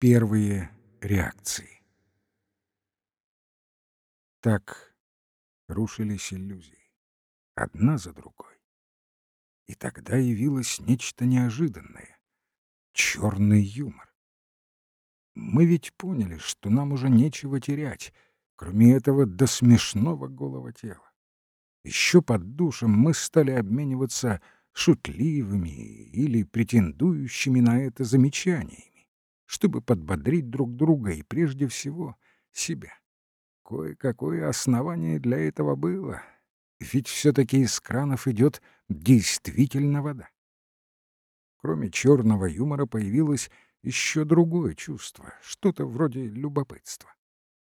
Первые реакции. Так рушились иллюзии, одна за другой. И тогда явилось нечто неожиданное — черный юмор. Мы ведь поняли, что нам уже нечего терять, кроме этого до смешного голого тела. Еще под душем мы стали обмениваться шутливыми или претендующими на это замечаниями чтобы подбодрить друг друга и прежде всего себя. Кое-какое основание для этого было, ведь все-таки из кранов идет действительно вода. Кроме черного юмора появилось еще другое чувство, что-то вроде любопытства.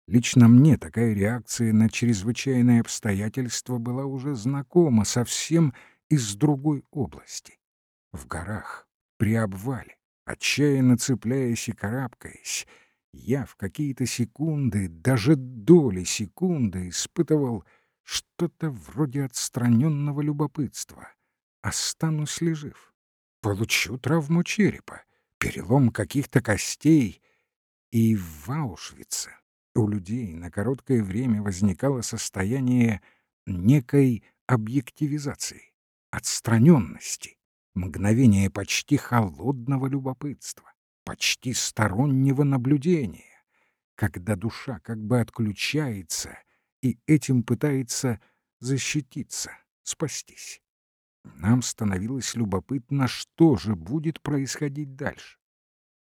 Лично мне такая реакция на чрезвычайные обстоятельства была уже знакома совсем из другой области. В горах, при обвале. Отчаянно цепляясь и карабкаясь, я в какие-то секунды, даже доли секунды, испытывал что-то вроде отстраненного любопытства. Останусь ли жив? Получу травму черепа, перелом каких-то костей. И в Аушвице у людей на короткое время возникало состояние некой объективизации, отстраненности мгновение почти холодного любопытства, почти стороннего наблюдения, когда душа как бы отключается и этим пытается защититься, спастись. Нам становилось любопытно, что же будет происходить дальше.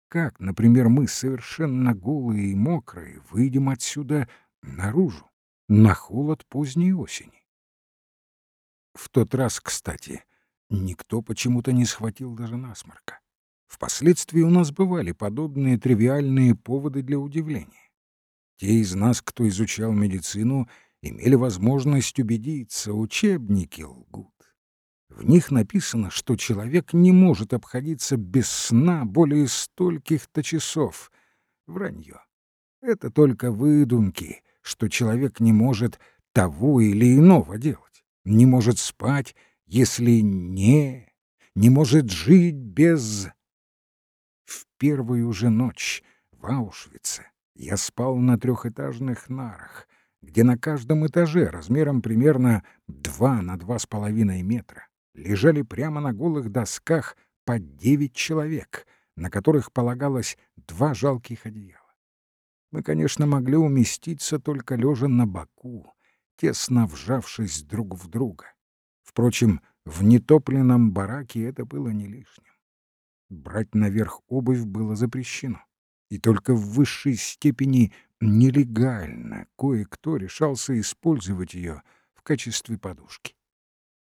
Как, например, мы, совершенно голые и мокрые, выйдем отсюда наружу, на холод поздней осени? В тот раз, кстати, — Никто почему-то не схватил даже насморка. Впоследствии у нас бывали подобные тривиальные поводы для удивления. Те из нас, кто изучал медицину, имели возможность убедиться, учебники лгут. В них написано, что человек не может обходиться без сна более стольких-то часов. Вранье. Это только выдумки, что человек не может того или иного делать, не может спать если не, не может жить без... В первую же ночь в Аушвице я спал на трехэтажных нарах, где на каждом этаже размером примерно два на два с половиной метра лежали прямо на голых досках по девять человек, на которых полагалось два жалких одеяла. Мы, конечно, могли уместиться только лежа на боку, тесно вжавшись друг в друга. Впрочем, в нетопленном бараке это было не лишним. Брать наверх обувь было запрещено. И только в высшей степени нелегально кое-кто решался использовать ее в качестве подушки.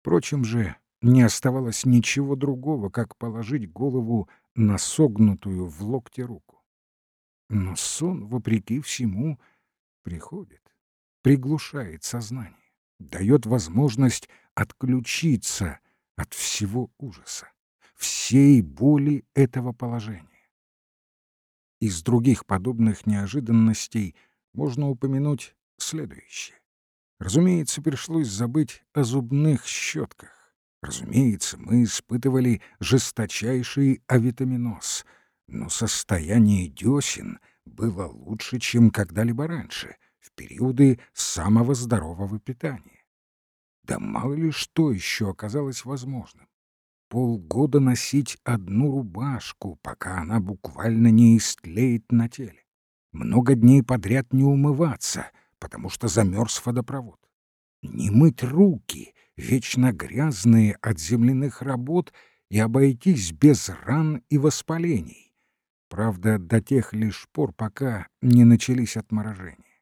Впрочем же, не оставалось ничего другого, как положить голову на согнутую в локте руку. Но сон, вопреки всему, приходит, приглушает сознание дает возможность отключиться от всего ужаса, всей боли этого положения. Из других подобных неожиданностей можно упомянуть следующее. Разумеется, пришлось забыть о зубных щетках. Разумеется, мы испытывали жесточайший авитаминоз, но состояние десен было лучше, чем когда-либо раньше — в периоды самого здорового питания. Да мало ли что еще оказалось возможным. Полгода носить одну рубашку, пока она буквально не истлеет на теле. Много дней подряд не умываться, потому что замерз водопровод. Не мыть руки, вечно грязные от земляных работ, и обойтись без ран и воспалений. Правда, до тех лишь пор, пока не начались отморожения.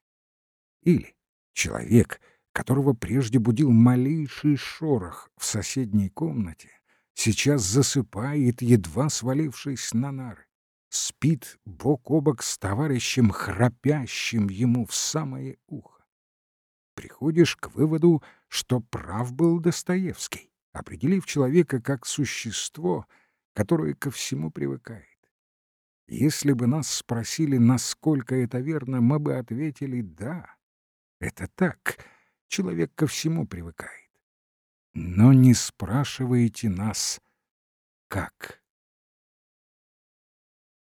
Или человек, которого прежде будил малейший шорох в соседней комнате, сейчас засыпает, едва свалившись на нары, спит бок о бок с товарищем, храпящим ему в самое ухо. Приходишь к выводу, что прав был Достоевский, определив человека как существо, которое ко всему привыкает. Если бы нас спросили, насколько это верно, мы бы ответили «да». Это так, человек ко всему привыкает. Но не спрашивайте нас, как.